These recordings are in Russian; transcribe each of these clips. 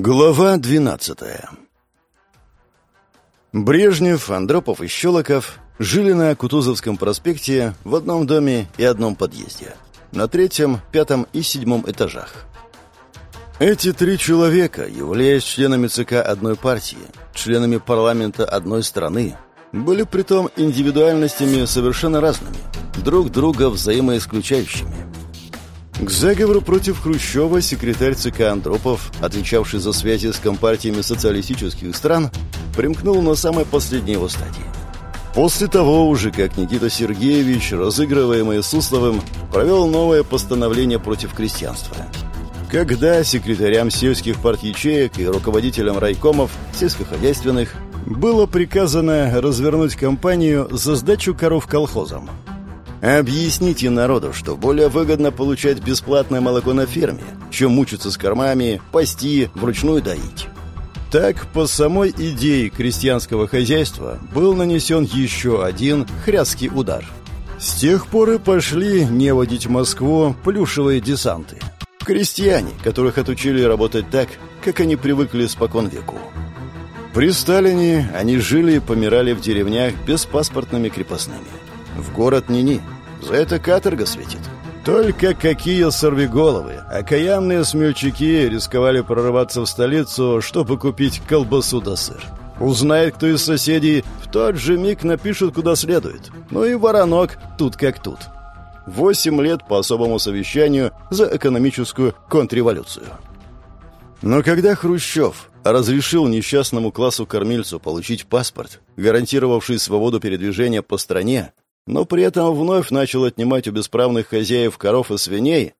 Глава 12 Брежнев, Андропов и Щелоков жили на Кутузовском проспекте в одном доме и одном подъезде. На третьем, пятом и седьмом этажах. Эти три человека, являясь членами ЦК одной партии, членами парламента одной страны, были притом индивидуальностями совершенно разными, друг друга взаимоисключающими. К заговору против Хрущева секретарь ЦК Андропов, отвечавший за связи с компартиями социалистических стран, примкнул на самой последней его стадии. После того уже, как Никита Сергеевич, разыгрываемый Сусловым, провел новое постановление против крестьянства. Когда секретарям сельских партий ячеек и руководителям райкомов сельскохозяйственных было приказано развернуть кампанию за сдачу коров колхозам – Объясните народу, что более выгодно получать бесплатное молоко на ферме, чем мучиться с кормами, пасти, вручную доить. Так, по самой идее крестьянского хозяйства был нанесен еще один хряцкий удар. С тех пор и пошли не водить Москву плюшевые десанты. Крестьяне, которых отучили работать так, как они привыкли спокон веку. При Сталине они жили и помирали в деревнях беспаспортными крепостными. В город ни-ни. За это каторга светит. Только какие сорвиголовы, окаянные смельчаки рисковали прорываться в столицу, чтобы купить колбасу да сыр. Узнает кто из соседей, в тот же миг напишут куда следует. Ну и воронок тут как тут. Восемь лет по особому совещанию за экономическую контрреволюцию. Но когда Хрущев разрешил несчастному классу-кормильцу получить паспорт, гарантировавший свободу передвижения по стране, но при этом вновь начал отнимать у бесправных хозяев коров и свиней,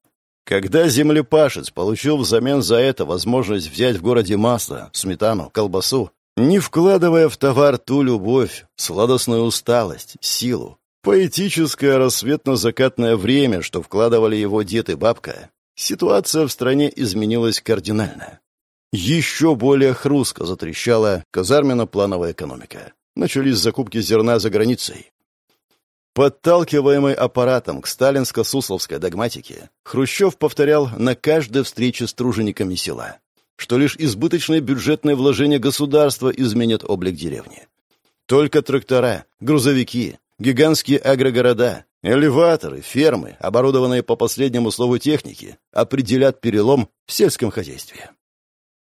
когда землепашец получил взамен за это возможность взять в городе масло, сметану, колбасу, не вкладывая в товар ту любовь, сладостную усталость, силу, поэтическое рассветно-закатное время, что вкладывали его дед и бабка, ситуация в стране изменилась кардинально. Еще более хрустко затрещала казарменно-плановая экономика. Начались закупки зерна за границей. Подталкиваемый аппаратом к сталинско-сусловской догматике, Хрущев повторял на каждой встрече с тружениками села, что лишь избыточное бюджетное вложение государства изменит облик деревни. Только трактора, грузовики, гигантские агрогорода, элеваторы, фермы, оборудованные по последнему слову техники, определят перелом в сельском хозяйстве.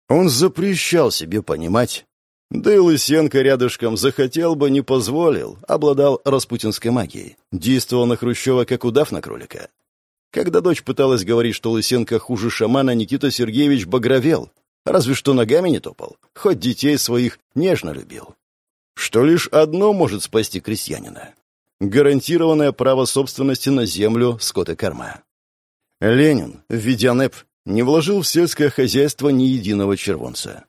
Он запрещал себе понимать, да и Лысенко рядышком захотел бы, не позволил, обладал распутинской магией. Действовал на Хрущева, как удав на кролика. Когда дочь пыталась говорить, что Лысенко хуже шамана, Никита Сергеевич багровел. Разве что ногами не топал. Хоть детей своих нежно любил. Что лишь одно может спасти крестьянина. Гарантированное право собственности на землю, скот и корма. Ленин, введя НЭП, не вложил в сельское хозяйство ни единого червонца.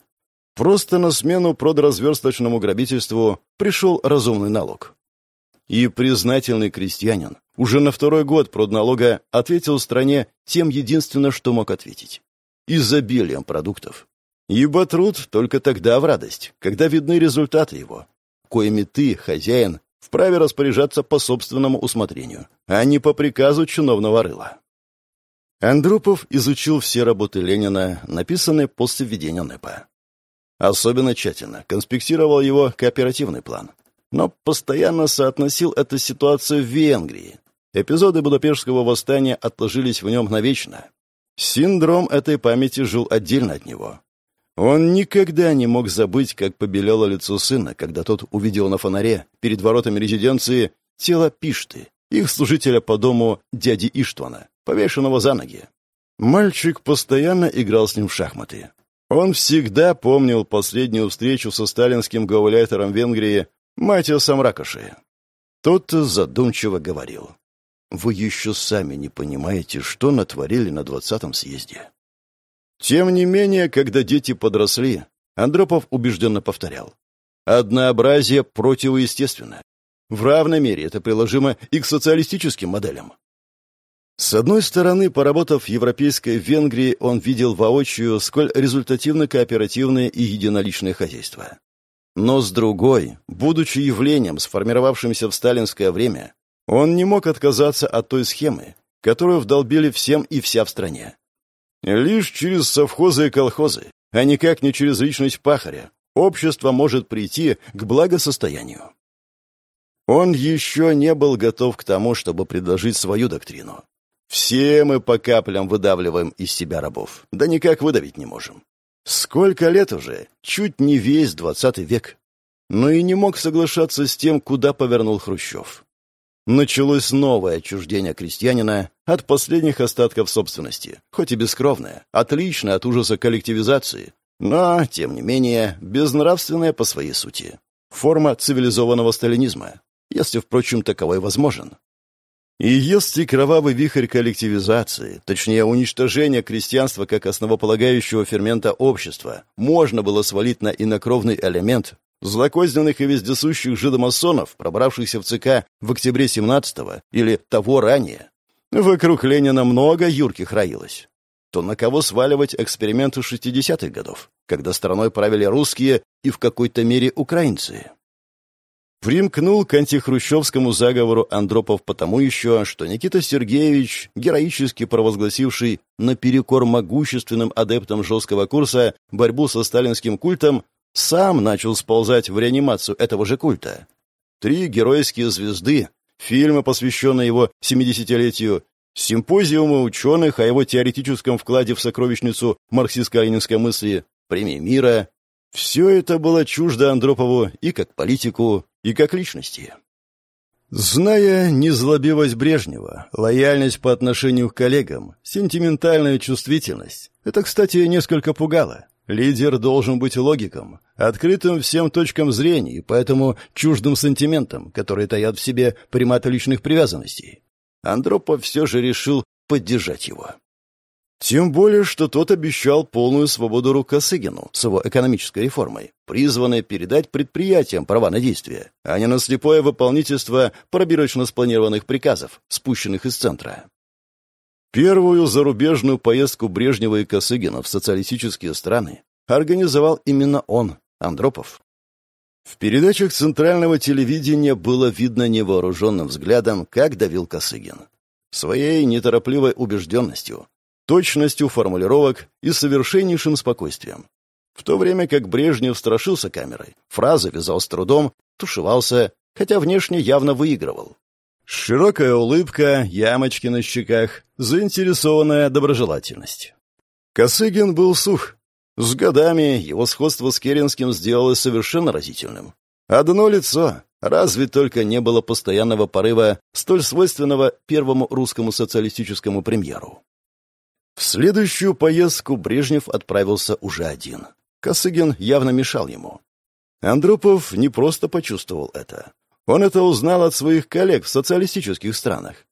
Просто на смену продразверсточному грабительству пришел разумный налог. И признательный крестьянин уже на второй год продналога ответил стране тем единственно, что мог ответить. Изобилием продуктов. Ибо труд только тогда в радость, когда видны результаты его, коими ты, хозяин, вправе распоряжаться по собственному усмотрению, а не по приказу чиновного рыла. Андропов изучил все работы Ленина, написанные после введения НЭПа. Особенно тщательно конспектировал его кооперативный план. Но постоянно соотносил эту ситуацию в Венгрии. Эпизоды Будапештского восстания отложились в нем навечно. Синдром этой памяти жил отдельно от него. Он никогда не мог забыть, как побелело лицо сына, когда тот увидел на фонаре перед воротами резиденции тело Пишты, их служителя по дому дяди Иштвана, повешенного за ноги. Мальчик постоянно играл с ним в шахматы. Он всегда помнил последнюю встречу со сталинским гауляйтером Венгрии Матиасом Ракоши. Тот задумчиво говорил. «Вы еще сами не понимаете, что натворили на двадцатом съезде». Тем не менее, когда дети подросли, Андропов убежденно повторял. «Однообразие противоестественно. В равной мере это приложимо и к социалистическим моделям. С одной стороны, поработав в Европейской Венгрии, он видел воочию, сколь результативны кооперативные и единоличные хозяйства. Но с другой, будучи явлением, сформировавшимся в сталинское время, он не мог отказаться от той схемы, которую вдолбили всем и вся в стране. Лишь через совхозы и колхозы, а никак не через личность пахаря, общество может прийти к благосостоянию. Он еще не был готов к тому, чтобы предложить свою доктрину. Все мы по каплям выдавливаем из себя рабов, да никак выдавить не можем. Сколько лет уже? Чуть не весь двадцатый век. Но и не мог соглашаться с тем, куда повернул Хрущев. Началось новое отчуждение крестьянина от последних остатков собственности, хоть и бескровное, отличное от ужаса коллективизации, но, тем не менее, безнравственное по своей сути. Форма цивилизованного сталинизма, если, впрочем, таковой возможен. И если кровавый вихрь коллективизации, точнее уничтожения крестьянства как основополагающего фермента общества, можно было свалить на инокровный элемент, злокозненных и вездесущих жидомасонов, пробравшихся в ЦК в октябре 17-го или того ранее, вокруг Ленина много юрких роилось, то на кого сваливать эксперименты 60-х годов, когда страной правили русские и в какой-то мере украинцы? Примкнул к антихрущевскому заговору Андропов потому еще, что Никита Сергеевич, героически провозгласивший наперекор могущественным адептам жесткого курса борьбу со сталинским культом, сам начал сползать в реанимацию этого же культа. Три геройские звезды, фильмы, посвященные его 70-летию, симпозиумы ученых о его теоретическом вкладе в сокровищницу марксистско-ленинской мысли, премии мира — все это было чуждо Андропову и как политику, и как личности. Зная незлобивость Брежнева, лояльность по отношению к коллегам, сентиментальную чувствительность, это, кстати, несколько пугало. Лидер должен быть логиком, открытым всем точкам зрения и поэтому чуждым сантиментам, которые таят в себе примат личных привязанностей. Андропов все же решил поддержать его. Тем более, что тот обещал полную свободу рук Косыгину с его экономической реформой, призванной передать предприятиям права на действие, а не на слепое выполнительство пробирочно спланированных приказов, спущенных из центра. Первую зарубежную поездку Брежнева и Косыгина в социалистические страны организовал именно он, Андропов. В передачах центрального телевидения было видно невооруженным взглядом, как давил Косыгин. Своей неторопливой убежденностью, точностью формулировок и совершеннейшим спокойствием. В то время как Брежнев страшился камерой, фразы вязал с трудом, тушевался, хотя внешне явно выигрывал. Широкая улыбка, ямочки на щеках, заинтересованная доброжелательность. Косыгин был сух. С годами его сходство с Керенским сделалось совершенно разительным. Одно лицо, разве только не было постоянного порыва, столь свойственного первому русскому социалистическому премьеру. В следующую поездку Брежнев отправился уже один. Косыгин явно мешал ему. Андропов не просто почувствовал это. Он это узнал от своих коллег в социалистических странах.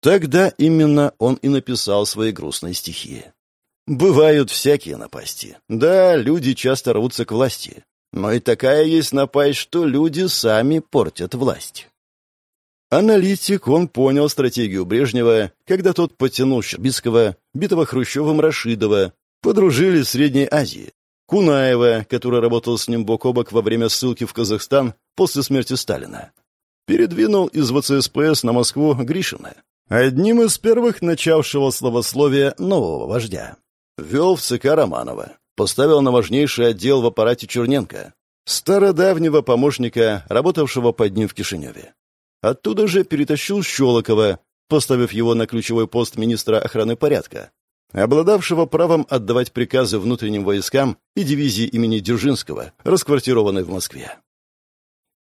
Тогда именно он и написал свои грустные стихи. Бывают всякие напасти. Да, люди часто рвутся к власти. Но и такая есть напасть, что люди сами портят власть. Аналитик, он понял стратегию Брежнева, когда тот потянул Щербицкого, битого Хрущевым Рашидова, подружились в Средней Азии. Кунаева, который работал с ним бок о бок во время ссылки в Казахстан после смерти Сталина. Передвинул из ВЦСПС на Москву Гришина, одним из первых начавшего словословия нового вождя. Вел в ЦК Романова, поставил на важнейший отдел в аппарате Черненко, стародавнего помощника, работавшего под ним в Кишиневе. Оттуда же перетащил Щелокова, поставив его на ключевой пост министра охраны порядка, обладавшего правом отдавать приказы внутренним войскам и дивизии имени Дзержинского, расквартированной в Москве.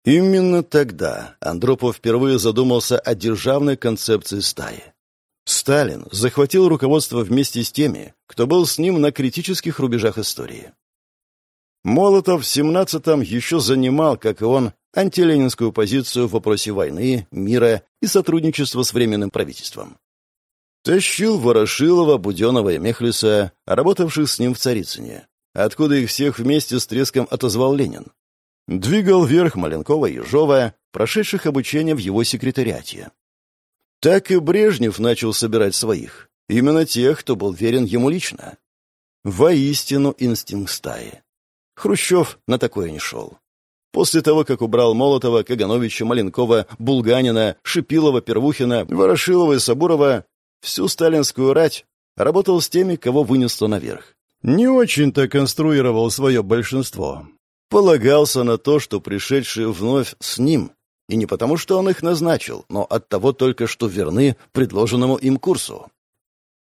Именно тогда Андропов впервые задумался о державной концепции стаи. Сталин захватил руководство вместе с теми, кто был с ним на критических рубежах истории. Молотов в 17-м еще занимал, как и он, антиленинскую позицию в вопросе войны, мира и сотрудничества с Временным правительством. Тащил Ворошилова, Буденова и Мехлиса, работавших с ним в Царицыне, откуда их всех вместе с треском отозвал Ленин. Двигал вверх Маленкова и Ежова, прошедших обучение в его секретариате. Так и Брежнев начал собирать своих, именно тех, кто был верен ему лично. Воистину инстинкт стаи. Хрущев на такое не шел. После того, как убрал Молотова, Кагановича, Маленкова, Булганина, Шипилова, Первухина, Ворошилова и Сабурова, всю сталинскую рать работал с теми, кого вынесло наверх. не очень-то конструировал свое большинство. Полагался на то, что пришедшие вновь с ним, и не потому, что он их назначил, но от того только, что верны предложенному им курсу.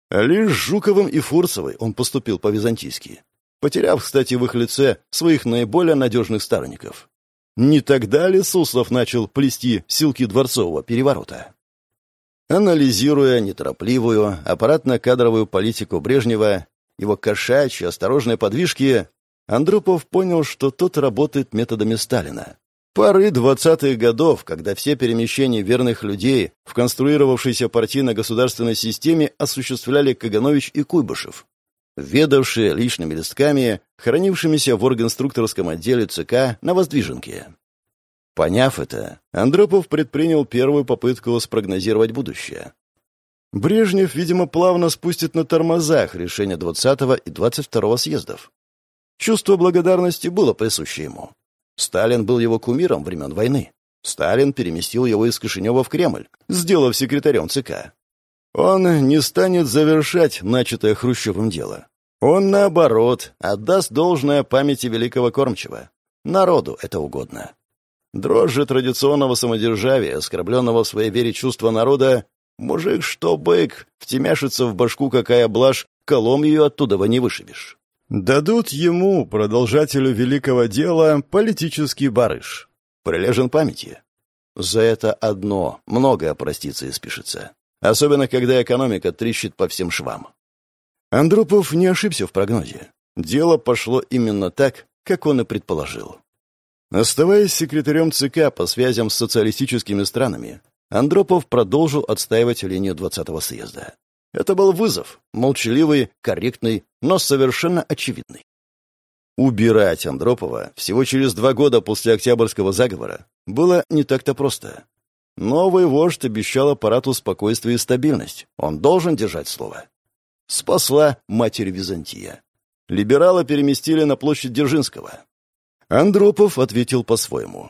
Лишь Жуковым и Фурцевой он поступил по-византийски, потеряв, кстати, в их лице своих наиболее надежных сторонников. Не тогда ли Суслов начал плести силки дворцового переворота? Анализируя неторопливую, аппаратно-кадровую политику Брежнева, его кошачьи, осторожные подвижки, Андропов понял, что тот работает методами Сталина. Поры двадцатых годов, когда все перемещения верных людей в конструировавшейся партийно-государственной системе осуществляли Каганович и Куйбышев, ведавшие личными листками, хранившимися в органструкторском отделе ЦК на Воздвиженке. Поняв это, Андропов предпринял первую попытку спрогнозировать будущее. Брежнев, видимо, плавно спустит на тормозах решения 20 и 22 съездов. Чувство благодарности было присуще ему. Сталин был его кумиром времен войны. Сталин переместил его из Кишинева в Кремль, сделав секретарем ЦК. Он не станет завершать начатое Хрущевым дело. Он, наоборот, отдаст должное памяти великого кормчего. Народу это угодно. Дрожь же традиционного самодержавия, оскорбленного в своей вере чувства народа, мужик что бык, втемяшится в башку какая блажь, колом ее оттуда не вышибешь. Дадут ему, продолжателю великого дела, политический барыш. Прилежен памяти. За это одно многое проститься и спешится. Особенно, когда экономика трещит по всем швам. Андропов не ошибся в прогнозе. Дело пошло именно так, как он и предположил. Оставаясь секретарем ЦК по связям с социалистическими странами, Андропов продолжил отстаивать линию 20-го съезда. Это был вызов, молчаливый, корректный, но совершенно очевидный. Убирать Андропова всего через два года после Октябрьского заговора было не так-то просто. Новый вождь обещал аппарату спокойствие и стабильность. Он должен держать слово. Спасла матерь Византия. Либерала переместили на площадь Дзержинского. Андропов ответил по-своему.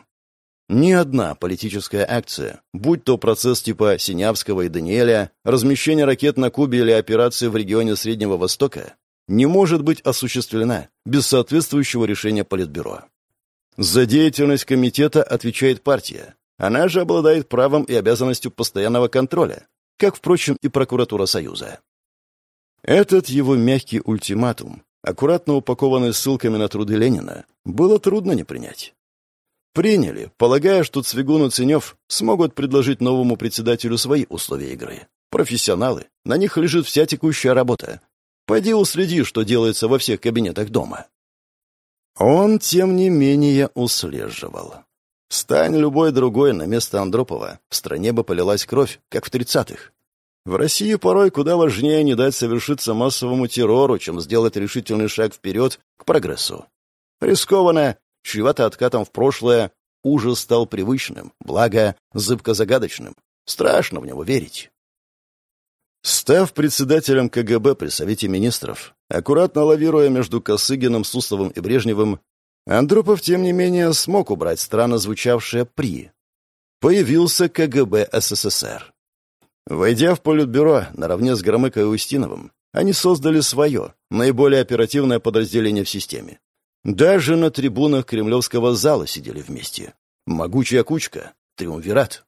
Ни одна политическая акция, будь то процесс типа Синявского и Даниэля, размещение ракет на Кубе или операции в регионе Среднего Востока, не может быть осуществлена без соответствующего решения Политбюро. За деятельность комитета отвечает партия. Она же обладает правом и обязанностью постоянного контроля, как, впрочем, и прокуратура Союза. Этот его мягкий ультиматум, аккуратно упакованный ссылками на труды Ленина, было трудно не принять. Приняли, полагая, что Цвигун и Ценев смогут предложить новому председателю свои условия игры. Профессионалы, на них лежит вся текущая работа. Пойди уследи, что делается во всех кабинетах дома. Он, тем не менее, услеживал. Стань любой другой на место Андропова, в стране бы полилась кровь, как в тридцатых. В России порой куда важнее не дать совершиться массовому террору, чем сделать решительный шаг вперед к прогрессу. Рискованно чревато откатом в прошлое, ужас стал привычным, благо зыбко загадочным. Страшно в него верить. Став председателем КГБ при Совете Министров, аккуратно лавируя между Косыгиным, Сусловым и Брежневым, Андропов, тем не менее, смог убрать странно звучавшее «при». Появился КГБ СССР. Войдя в Политбюро наравне с Громыкой и Устиновым, они создали свое, наиболее оперативное подразделение в системе. Даже на трибунах кремлевского зала сидели вместе. Могучая кучка, триумвират.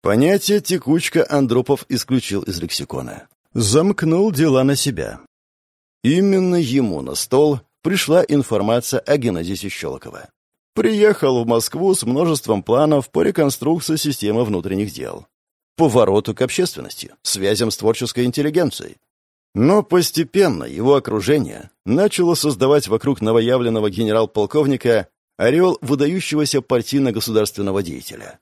Понятие «текучка» Андропов исключил из лексикона. Замкнул дела на себя. Именно ему на стол пришла информация о Геннадии Щелокова. Приехал в Москву с множеством планов по реконструкции системы внутренних дел. Повороту к общественности, связям с творческой интеллигенцией, но постепенно его окружение начало создавать вокруг новоявленного генерал-полковника орел выдающегося партийно-государственного деятеля.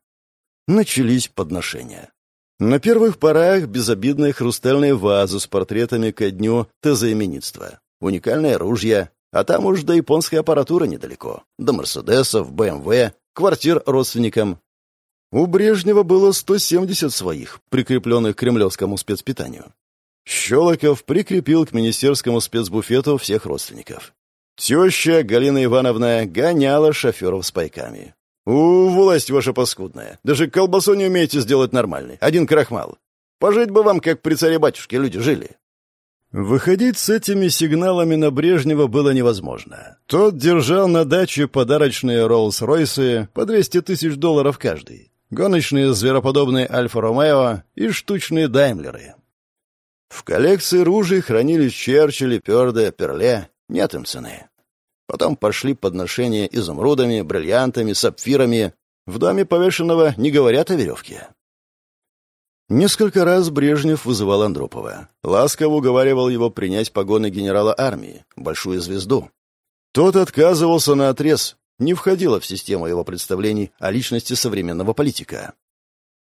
Начались подношения. На первых порах безобидные хрустальные вазы с портретами ко дню тезоименитства, уникальное ружья, а там уж до японской аппаратуры недалеко, до Мерседесов, БМВ, квартир родственникам. У Брежнева было 170 своих, прикрепленных к кремлевскому спецпитанию. Щелоков прикрепил к министерскому спецбуфету всех родственников. Теща Галина Ивановна гоняла шоферов с пайками. «У, власть ваша паскудная! Даже колбасу не умеете сделать нормальной. Один крахмал. Пожить бы вам, как при царе-батюшке люди жили». Выходить с этими сигналами на Брежнева было невозможно. Тот держал на даче подарочные Роллс-Ройсы по 200 тысяч долларов каждый, гоночные звероподобные Альфа-Ромео и штучные Даймлеры. В коллекции ружей хранились Черчилли, Пёрде, Перле, нет им цены. Потом пошли подношения изумрудами, бриллиантами, сапфирами. В доме повешенного не говорят о веревке. Несколько раз Брежнев вызывал Андропова. Ласково уговаривал его принять погоны генерала армии, большую звезду. Тот отказывался на отрез, не входило в систему его представлений о личности современного политика.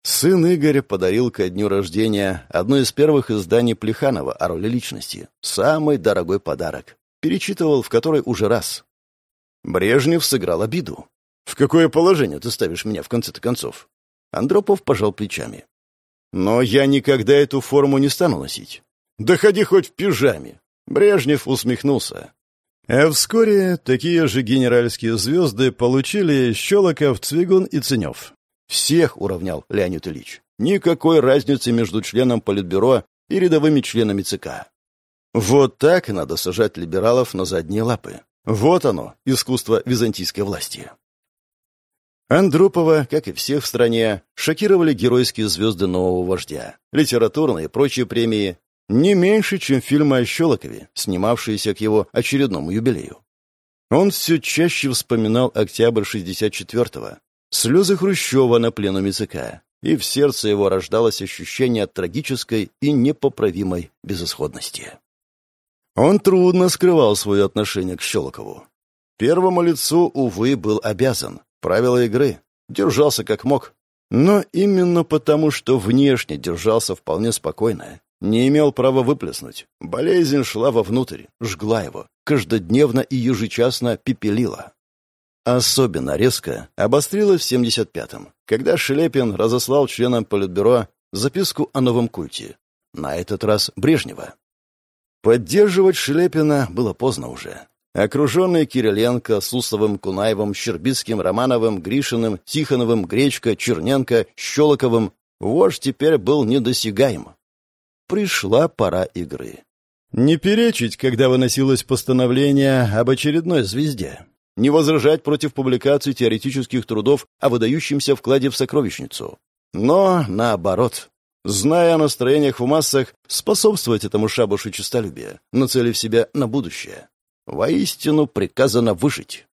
Сын Игорь подарил ко дню рождения одно из первых изданий Плеханова о роли личности. Самый дорогой подарок. Перечитывал в который уже раз. Брежнев сыграл обиду. «В какое положение ты ставишь меня в конце-то концов?» Андропов пожал плечами. Но я никогда эту форму не стану носить. Да ходи хоть в пижаме. Брежнев усмехнулся. А вскоре такие же генеральские звезды получили Щелоков, Цвигун и Ценев. Всех уравнял Леонид Ильич. Никакой разницы между членом Политбюро и рядовыми членами ЦК. Вот так надо сажать либералов на задние лапы. Вот оно, искусство византийской власти. Андропова, как и всех в стране, шокировали геройские звезды нового вождя, литературные и прочие премии, не меньше, чем фильмы о Щелокове, снимавшиеся к его очередному юбилею. Он все чаще вспоминал октябрь 64-го, слезы Хрущева на пленуме ЦК, и в сердце его рождалось ощущение трагической и непоправимой безысходности. Он трудно скрывал свое отношение к Щелокову. Первому лицу, увы, был обязан, правила игры, держался как мог. Но именно потому, что внешне держался вполне спокойно, не имел права выплеснуть. Болезнь шла вовнутрь, жгла его, каждодневно и ежечасно пепелила. Особенно резко обострилась в 75-м, когда Шелепин разослал членам Политбюро записку о новом культе. На этот раз Брежнева. Поддерживать Шелепина было поздно уже. Окруженный Кириленко, Сусловым, Кунаевым, Щербицким, Романовым, Гришиным, Тихоновым, Гречко, Черненко, Щелоковым, вождь теперь был недосягаем. Пришла пора игры. Не перечить, когда выносилось постановление об очередной звезде. Не возражать против публикации теоретических трудов о выдающемся вкладе в сокровищницу. Но, наоборот, зная о настроениях в массах, способствовать этому шабушу честолюбия, нацелив себя на будущее. Воистину приказано выжить.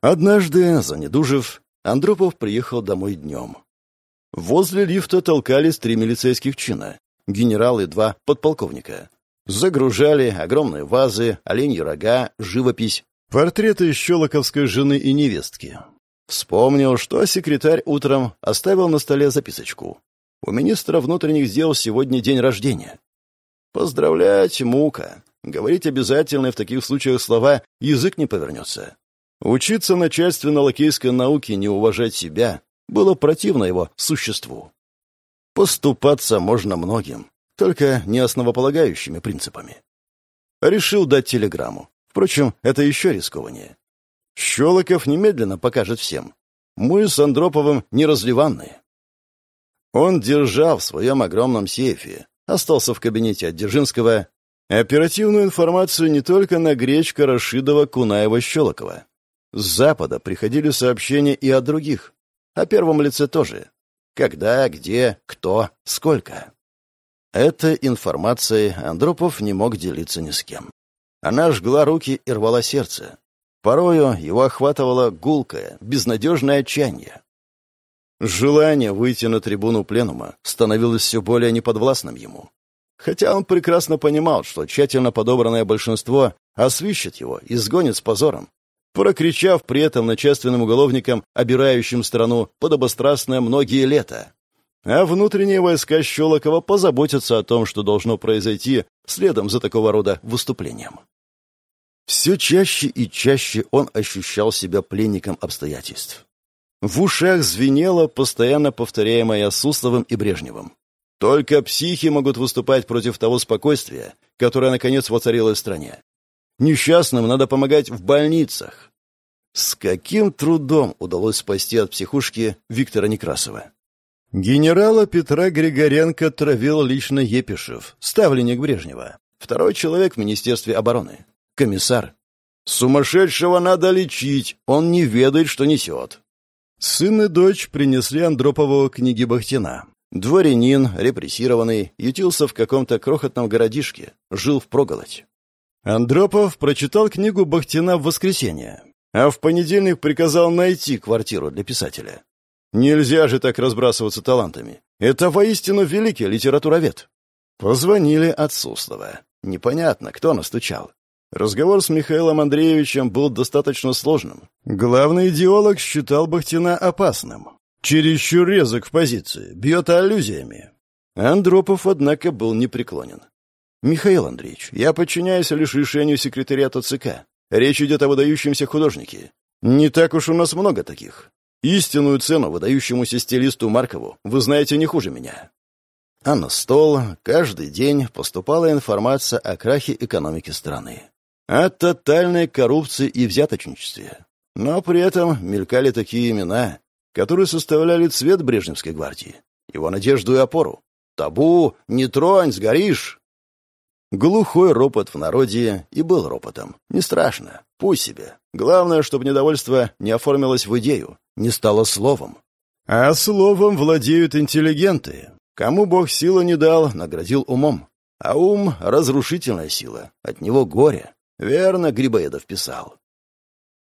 Однажды, занедужив, Андропов приехал домой днем. Возле лифта толкались три милицейских чина, генерал и два подполковника. Загружали огромные вазы, оленьи рога, живопись, портреты щелоковской жены и невестки. Вспомнил, что секретарь утром оставил на столе записочку. У министра внутренних дел сегодня день рождения. Поздравлять мука. Говорить обязательно в таких случаях слова язык не повернется. Учиться начальственно-лакейской науке не уважать себя было противно его существу. Поступаться можно многим, только не основополагающими принципами. Решил дать телеграмму. Впрочем, это еще рискованнее. Щелоков немедленно покажет всем. Мы с Андроповым неразливанные. Он держал в своем огромном сейфе, остался в кабинете от Дзержинского Оперативную информацию не только на Гречка, Рашидова, Кунаева, Щелокова. С Запада приходили сообщения и о других. О первом лице тоже. Когда, где, кто, сколько. Этой информацией Андропов не мог делиться ни с кем. Она жгла руки и рвала сердце. Порою его охватывало гулкое, безнадежное отчаяние. Желание выйти на трибуну пленума становилось все более неподвластным ему. Хотя он прекрасно понимал, что тщательно подобранное большинство освищет его и сгонит с позором, прокричав при этом начальственным уголовникам, обирающим страну, подобострастное многие лета. А внутренние войска Щелокова позаботятся о том, что должно произойти следом за такого рода выступлением. Все чаще и чаще он ощущал себя пленником обстоятельств. В ушах звенело постоянно повторяемое Сусловым и Брежневым. Только психи могут выступать против того спокойствия, которое, наконец, воцарилось в стране. Несчастным надо помогать в больницах. С каким трудом удалось спасти от психушки Виктора Некрасова? Генерала Петра Григоренко травил лично Епишев, ставленник Брежнева. второй человек в Министерстве обороны. Комиссар. Сумасшедшего надо лечить, он не ведает, что несет. Сын и дочь принесли Андропову книги Бахтина. Дворянин, репрессированный, ютился в каком-то крохотном городишке, жил в проголодь. Андропов прочитал книгу Бахтина в воскресенье, а в понедельник приказал найти квартиру для писателя. Нельзя же так разбрасываться талантами. Это воистину великий литературовед. Позвонили от Суслова. Непонятно, кто настучал. Разговор с Михаилом Андреевичем был достаточно сложным. Главный идеолог считал Бахтина опасным. Чересчур резок в позиции, бьет аллюзиями. Андропов, однако, был непреклонен. «Михаил Андреевич, я подчиняюсь лишь решению секретариата ЦК. Речь идет о выдающемся художнике. Не так уж у нас много таких. Истинную цену выдающемуся стилисту Маркову вы знаете не хуже меня». А на стол каждый день поступала информация о крахе экономики страны. О тотальной коррупции и взяточничестве. Но при этом мелькали такие имена, которые составляли цвет Брежневской гвардии, его надежду и опору. «Табу! Не тронь, сгоришь!» Глухой ропот в народе и был ропотом. Не страшно, пусть себе. Главное, чтобы недовольство не оформилось в идею, не стало словом. А словом владеют интеллигенты. Кому Бог силу не дал, наградил умом. А ум — разрушительная сила, от него горе. Верно Грибоедов писал.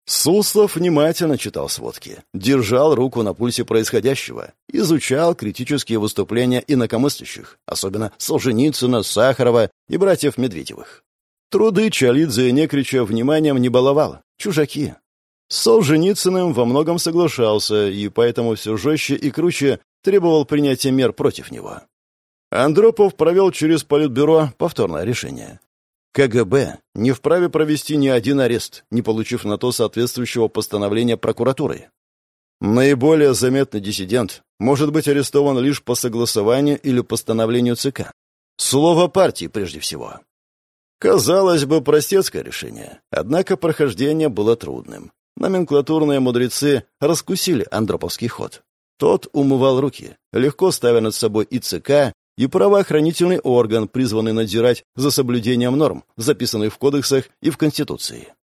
Суслов внимательно читал сводки, держал руку на пульсе происходящего, изучал критические выступления инакомыслящих, особенно Солженицына, Сахарова и братьев Медведевых. Труды Чалидзе и Некрича вниманием не баловал. Чужаки. С Солженицыным во многом соглашался и поэтому все жестче и круче требовал принятия мер против него. Андропов провел через Политбюро повторное решение. КГБ не вправе провести ни один арест, не получив на то соответствующего постановления прокуратуры. Наиболее заметный диссидент может быть арестован лишь по согласованию или постановлению ЦК. Слово партии прежде всего. Казалось бы, простецкое решение, однако прохождение было трудным. Номенклатурные мудрецы раскусили андроповский ход. Тот умывал руки, легко ставя над собой и ЦК, и правоохранительный орган, призванный надзирать за соблюдением норм, записанных в кодексах и в Конституции.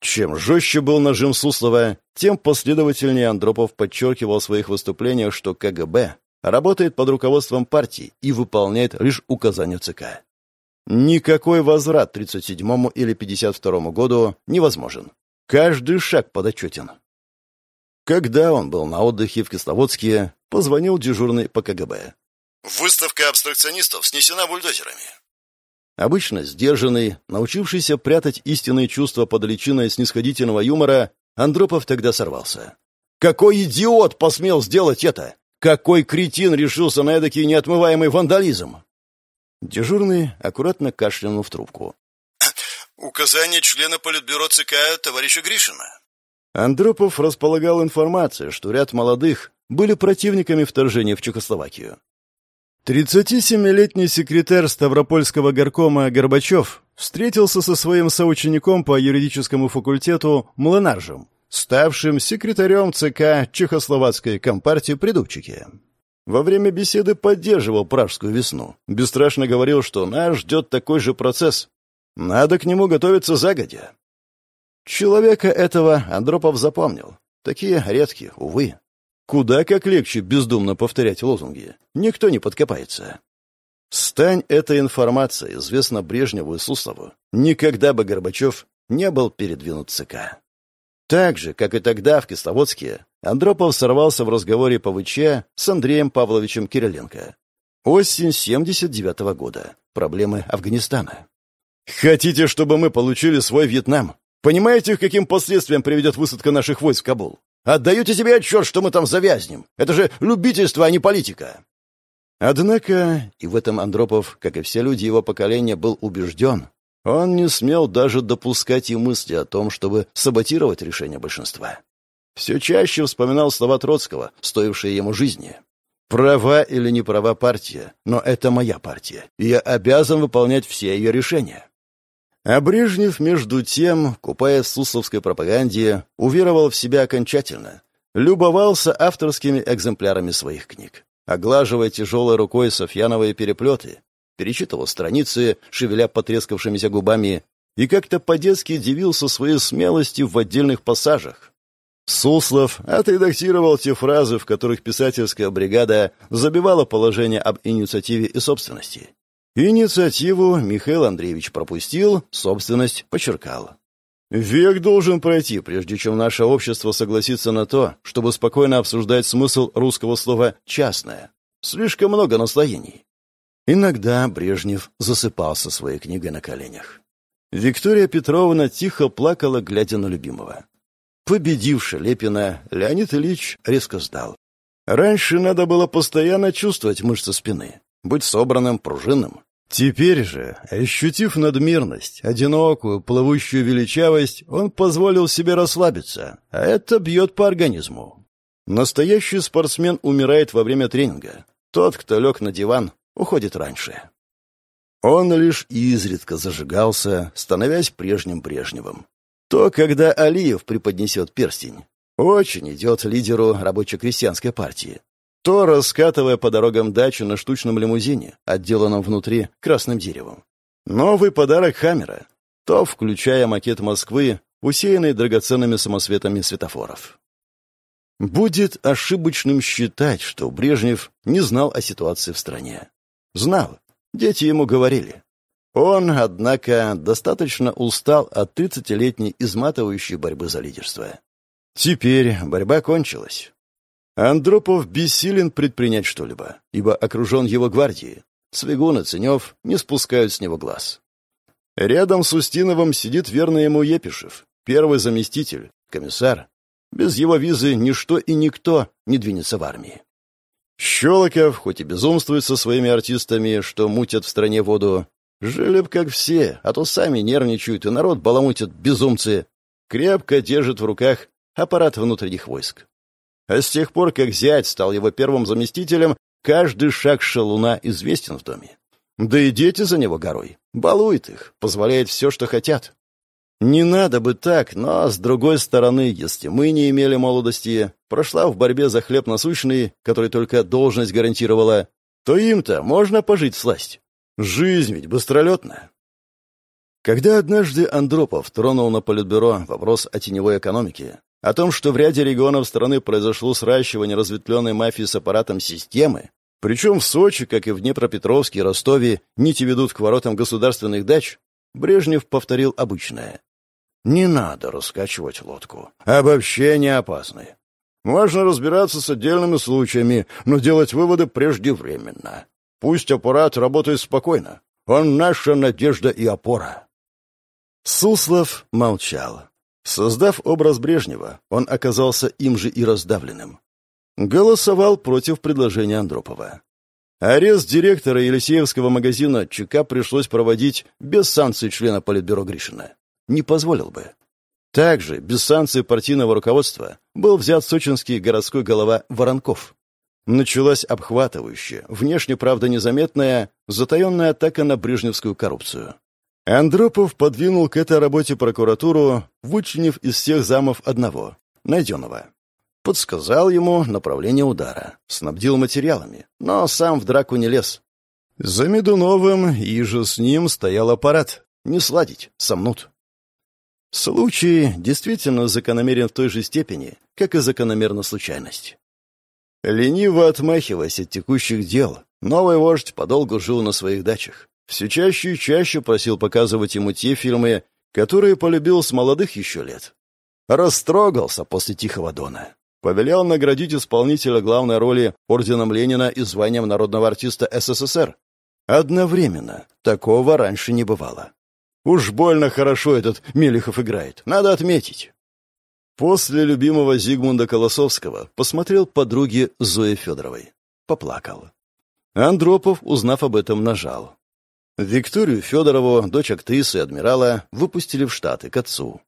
Чем жестче был нажим Суслова, тем последовательнее Андропов подчеркивал в своих выступлениях, что КГБ работает под руководством партии и выполняет лишь указания ЦК. Никакой возврат 37 или 52 году невозможен. Каждый шаг подотчетен. Когда он был на отдыхе в Кисловодске, позвонил дежурный по КГБ. Выставка абстракционистов снесена бульдозерами. Обычно сдержанный, научившийся прятать истинные чувства под личиной снисходительного юмора, Андропов тогда сорвался. «Какой идиот посмел сделать это? Какой кретин решился на эдакий неотмываемый вандализм?» Дежурный аккуратно кашлянул в трубку. «Указание члена Политбюро ЦК товарища Гришина». Андропов располагал информацией, что ряд молодых были противниками вторжения в Чехословакию. 37-летний секретарь Ставропольского горкома Горбачев встретился со своим соучеником по юридическому факультету Млынаржем, ставшим секретарем ЦК Чехословацкой компартии при Дубчике. Во время беседы поддерживал пражскую весну. Бесстрашно говорил, что нас ждет такой же процесс. Надо к нему готовиться загодя. Человека этого Андропов запомнил. Такие редкие, увы. Куда как легче бездумно повторять лозунги. Никто не подкопается. Стань эта информация известна Брежневу и Суслову. Никогда бы Горбачев не был передвинут ЦК. Так же, как и тогда в Кисловодске, Андропов сорвался в разговоре по ВЧ с Андреем Павловичем Кириленко. Осень 79 -го года. Проблемы Афганистана. «Хотите, чтобы мы получили свой Вьетнам? Понимаете, к каким последствиям приведет высадка наших войск в Кабул? Отдаете себе отчет, что мы там завязнем. Это же любительство, а не политика. Однако, и в этом Андропов, как и все люди его поколения, был убежден, он не смел даже допускать и мысли о том, чтобы саботировать решение большинства. Все чаще вспоминал слова Троцкого, стоившие ему жизни. «Права или не права партия, но это моя партия, и я обязан выполнять все ее решения». А Брежнев, между тем, купаясь в сусловской пропаганде, уверовал в себя окончательно. Любовался авторскими экземплярами своих книг. Оглаживая тяжелой рукой Софьяновые переплеты, перечитывал страницы, шевеля потрескавшимися губами, и как-то по-детски дивился своей смелости в отдельных пассажах. Суслов отредактировал те фразы, в которых писательская бригада забивала положение об инициативе и собственности. Инициативу Михаил Андреевич пропустил, собственность подчеркал. Век должен пройти, прежде чем наше общество согласится на то, чтобы спокойно обсуждать смысл русского слова «частное». Слишком много наслоений. Иногда Брежнев засыпал со своей книгой на коленях. Виктория Петровна тихо плакала, глядя на любимого. Победив Шелепина, Леонид Ильич резко сдал. Раньше надо было постоянно чувствовать мышцы спины, быть собранным, пружинным. Теперь же, ощутив надмирность, одинокую, плывущую величавость, он позволил себе расслабиться, а это бьет по организму. Настоящий спортсмен умирает во время тренинга. Тот, кто лег на диван, уходит раньше. Он лишь изредка зажигался, становясь прежним Брежневым. То, когда Алиев преподнесет перстень, очень идет лидеру рабоче-крестьянской партии то раскатывая по дорогам дачу на штучном лимузине, отделанном внутри красным деревом. Новый подарок Хаммера, то включая макет Москвы, усеянный драгоценными самосветами светофоров. Будет ошибочным считать, что Брежнев не знал о ситуации в стране. Знал. Дети ему говорили. Он, однако, достаточно устал от 30-летней изматывающей борьбы за лидерство. Теперь борьба кончилась. Андропов бессилен предпринять что-либо, ибо окружен его гвардией. Цвигун и Ценев не спускают с него глаз. Рядом с Устиновым сидит верный ему Епишев, первый заместитель, комиссар. Без его визы ничто и никто не двинется в армии. Щелоков, хоть и безумствует со своими артистами, что мутят в стране воду, жили б как все, а то сами нервничают, и народ баламутят безумцы, крепко держит в руках аппарат внутренних войск. А с тех пор, как зять стал его первым заместителем, каждый шаг шалуна известен в доме. Да и дети за него горой. Балует их, позволяет все, что хотят. Не надо бы так, но, с другой стороны, если мы не имели молодости, прошла в борьбе за хлеб насущный, который только должность гарантировала, то им-то можно пожить сласть. Жизнь ведь быстролетная. Когда однажды Андропов тронул на политбюро вопрос о теневой экономике, о том, что в ряде регионов страны произошло сращивание разветвленной мафии с аппаратом системы, причем в Сочи, как и в Днепропетровске и Ростове, нити ведут к воротам государственных дач, Брежнев повторил обычное. «Не надо раскачивать лодку. Обобщения опасны. Можно разбираться с отдельными случаями, но делать выводы преждевременно. Пусть аппарат работает спокойно. Он наша надежда и опора». Суслов молчал. Создав образ Брежнева, он оказался им же и раздавленным. Голосовал против предложения Андропова. Арест директора Елисеевского магазина ЧК пришлось проводить без санкций члена Политбюро Гришина. Не позволил бы. Также, без санкций партийного руководства, был взят сочинский городской голова Воронков. Началась обхватывающая, внешне, правда, незаметная, затаенная атака на брежневскую коррупцию. Андропов подвинул к этой работе прокуратуру, вычленив из всех замов одного, найденного. Подсказал ему направление удара, снабдил материалами, но сам в драку не лез. За Медуновым и же с ним стоял аппарат. Не сладить, сомнут. Случай действительно закономерен в той же степени, как и закономерна случайность. Лениво отмахиваясь от текущих дел, новый вождь подолгу жил на своих дачах все чаще и чаще просил показывать ему те фильмы, которые полюбил с молодых еще лет. Растрогался после «Тихого дона». Повелел наградить исполнителя главной роли орденом Ленина и званием народного артиста СССР. Одновременно. Такого раньше не бывало. Уж больно хорошо этот Мелехов играет, надо отметить. После любимого Зигмунда Колосовского посмотрел подруги Зои Федоровой. Поплакал. Андропов, узнав об этом, нажал. Викторию Федорову, дочь актрисы и адмирала, выпустили в Штаты к отцу.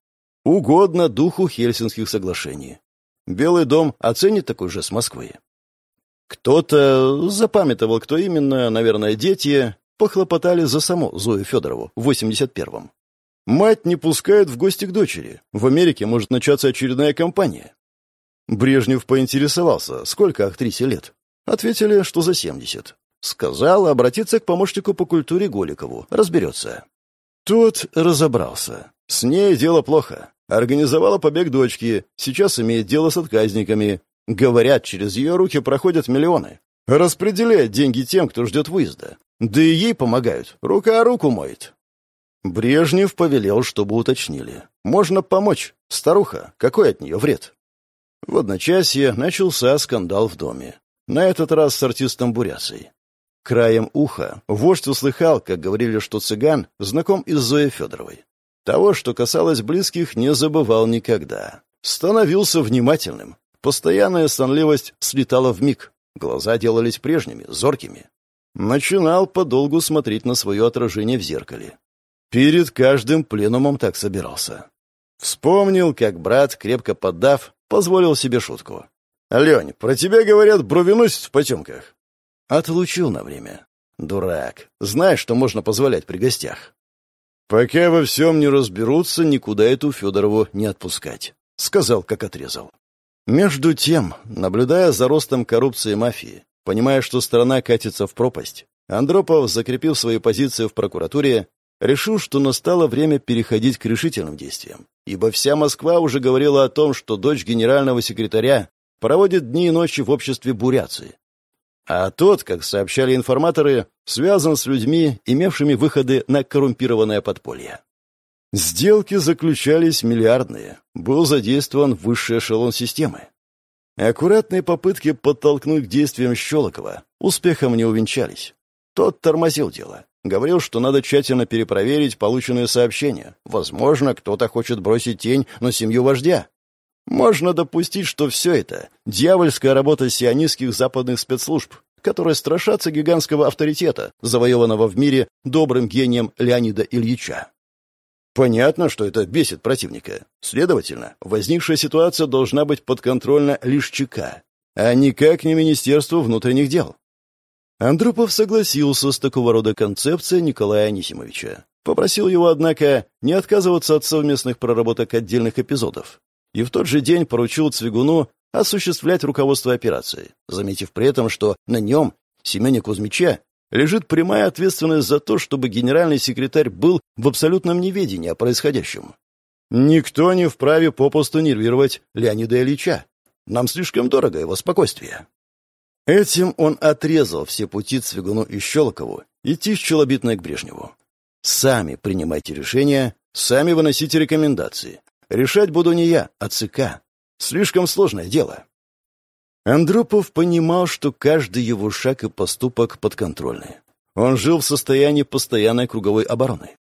Угодно духу Хельсинских соглашений. Белый дом оценит такой же с Москвы. Кто-то запамятовал, кто именно, наверное, дети, похлопотали за саму Зою Федорову в 81-м. Мать не пускает в гости к дочери. В Америке может начаться очередная кампания. Брежнев поинтересовался, сколько актрисе лет. Ответили, что за 70. Сказал обратиться к помощнику по культуре Голикову. Разберется. Тот разобрался. С ней дело плохо. Организовала побег дочки. Сейчас имеет дело с отказниками. Говорят, через ее руки проходят миллионы. Распределяет деньги тем, кто ждет выезда. Да и ей помогают. Рука руку моет. Брежнев повелел, чтобы уточнили. Можно помочь. Старуха. Какой от нее вред? В одночасье начался скандал в доме. На этот раз с артистом Буряцей. Краем уха вождь услыхал, как говорили, что цыган знаком и с Зоей Федоровой. Того, что касалось близких, не забывал никогда. Становился внимательным. Постоянная сонливость слетала в миг. Глаза делались прежними, зоркими. Начинал подолгу смотреть на свое отражение в зеркале. Перед каждым пленумом так собирался. Вспомнил, как брат, крепко поддав, позволил себе шутку. «Лень, про тебя говорят бровеносец в потемках». Отлучил на время. Дурак. Знаешь, что можно позволять при гостях. «Пока во всем не разберутся, никуда эту Федорову не отпускать», — сказал, как отрезал. Между тем, наблюдая за ростом коррупции мафии, понимая, что страна катится в пропасть, Андропов, закрепив свою позицию в прокуратуре, решил, что настало время переходить к решительным действиям, ибо вся Москва уже говорила о том, что дочь генерального секретаря проводит дни и ночи в обществе буряции. А тот, как сообщали информаторы, связан с людьми, имевшими выходы на коррумпированное подполье. Сделки заключались миллиардные, был задействован высший эшелон системы. Аккуратные попытки подтолкнуть к действиям Щелокова успехом не увенчались. Тот тормозил дело. Говорил, что надо тщательно перепроверить полученные сообщения. Возможно, кто-то хочет бросить тень на семью вождя. Можно допустить, что все это — дьявольская работа сионистских западных спецслужб, которые страшатся гигантского авторитета, завоеванного в мире добрым гением Леонида Ильича. Понятно, что это бесит противника. Следовательно, возникшая ситуация должна быть подконтрольна лишь ЧК, а никак не Министерству внутренних дел. Андропов согласился с такого рода концепцией Николая Анисимовича. Попросил его, однако, не отказываться от совместных проработок отдельных эпизодов. И в тот же день поручил Цвигуну осуществлять руководство операцией, заметив при этом, что на нем, Семене Кузьмича, лежит прямая ответственность за то, чтобы генеральный секретарь был в абсолютном неведении о происходящем. Никто не вправе попусту нервировать Леонида Ильича. Нам слишком дорого его спокойствие. Этим он отрезал все пути Цвигуну и Щелокову идти с челобитной к Брежневу. Сами принимайте решения, сами выносите рекомендации. Решать буду не я, а ЦК. Слишком сложное дело. Андропов понимал, что каждый его шаг и поступок подконтрольны. Он жил в состоянии постоянной круговой обороны.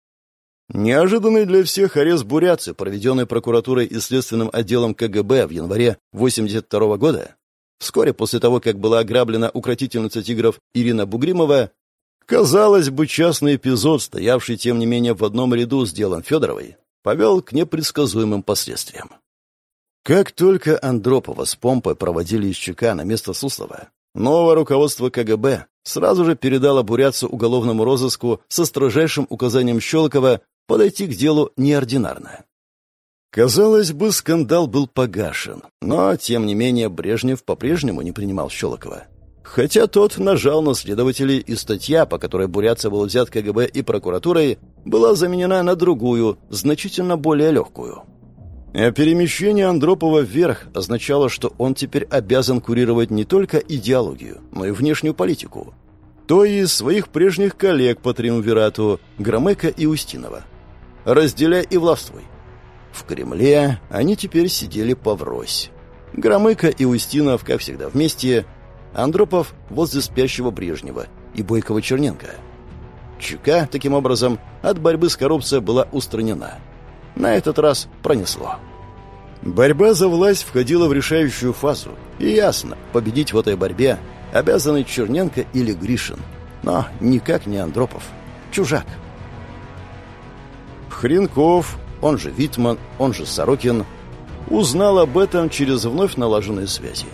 Неожиданный для всех арест Буряцы, проведенный прокуратурой и следственным отделом КГБ в январе 1982 года, вскоре после того, как была ограблена укротительница тигров Ирина Бугримова, казалось бы, частный эпизод, стоявший, тем не менее, в одном ряду с делом Федоровой, повел к непредсказуемым последствиям. Как только Андропова с помпой проводили из ЧК на место Суслова, новое руководство КГБ сразу же передало бурятцу уголовному розыску со строжайшим указанием Щелкова подойти к делу неординарно. Казалось бы, скандал был погашен, но, тем не менее, Брежнев по-прежнему не принимал Щелокова. Хотя тот нажал на следователей, и статья, по которой Бурятца был взят КГБ и прокуратурой, была заменена на другую, значительно более легкую. А перемещение Андропова вверх означало, что он теперь обязан курировать не только идеологию, но и внешнюю политику. То и своих прежних коллег по триумвирату Громыка и Устинова. Разделяй и властвуй. В Кремле они теперь сидели поврось. Громыко и Устинов, как всегда, вместе. Андропов возле спящего Брежнева и Бойкова Черненко. ЧК, таким образом, от борьбы с коррупцией была устранена. На этот раз пронесло. Борьба за власть входила в решающую фазу. И ясно, победить в этой борьбе обязаны Черненко или Гришин. Но никак не Андропов. Чужак. Хренков он же Витман, он же Сорокин, узнал об этом через вновь налаженные связи.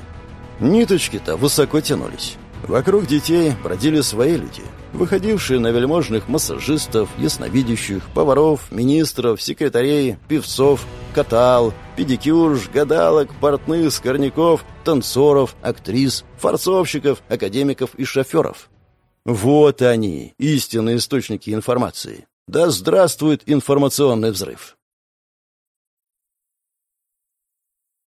Ниточки-то высоко тянулись. Вокруг детей бродили свои люди, выходившие на вельможных массажистов, ясновидящих, поваров, министров, секретарей, певцов, катал, педикюрш, гадалок, портных, скорняков, танцоров, актрис, форцовщиков, академиков и шоферов. Вот они, истинные источники информации. Да здравствует информационный взрыв!